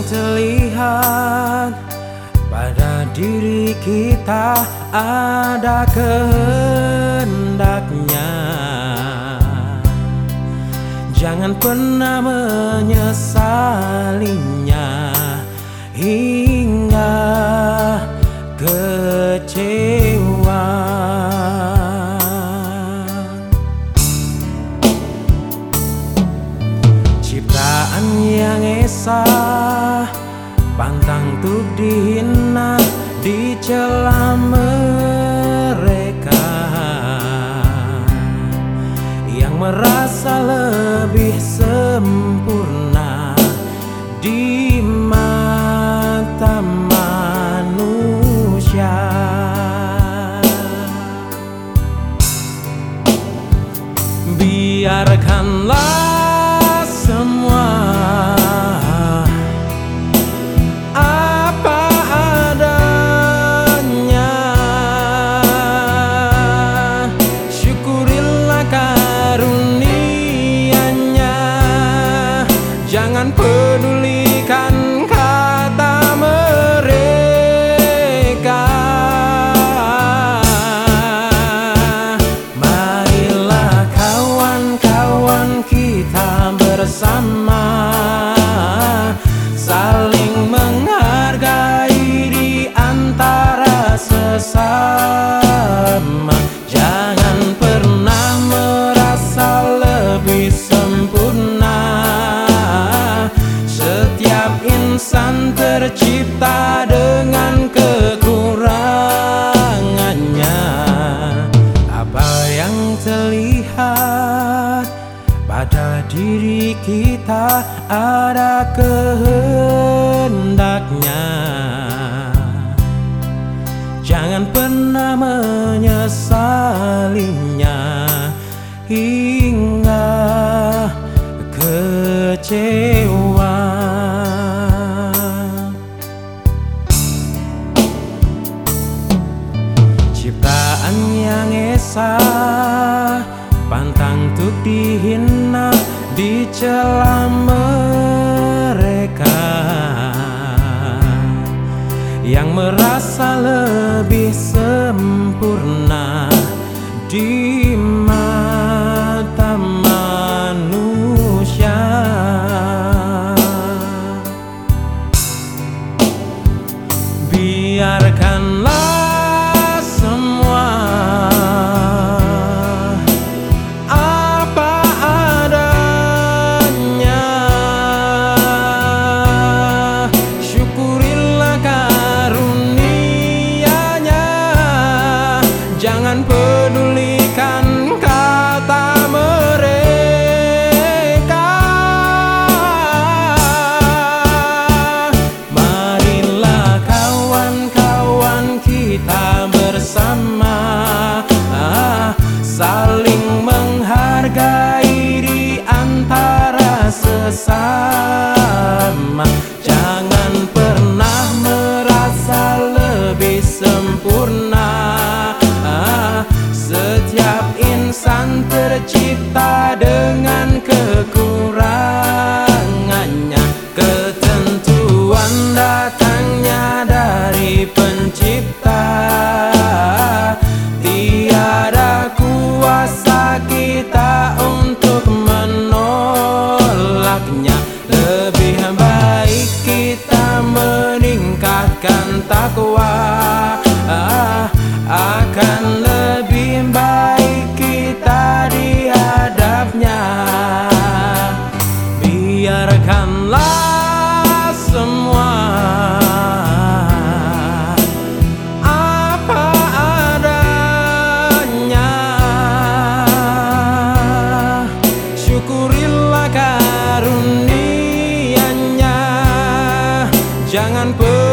yang terlihat pada diri kita ada kehendaknya. Jangan pernah menyesalinya Pantang untuk dihina Dicela mereka. Yang merasa lebih sempurna Di mata manusia. Biarkanlah Saling menghargai di antara sesama. Jangan pernah merasa lebih sempurna. Setiap insan tercipta dengan kekurangannya. Apa yang terlihat pada diri kita ada kehendaknya. Jangan pernah menyesalinya. Hingga kecewa. Ciptaan yang esa Pantang untuk dihina Dicela mereka. Yang merasa lebih sempurna Di Jangan Jangan pernah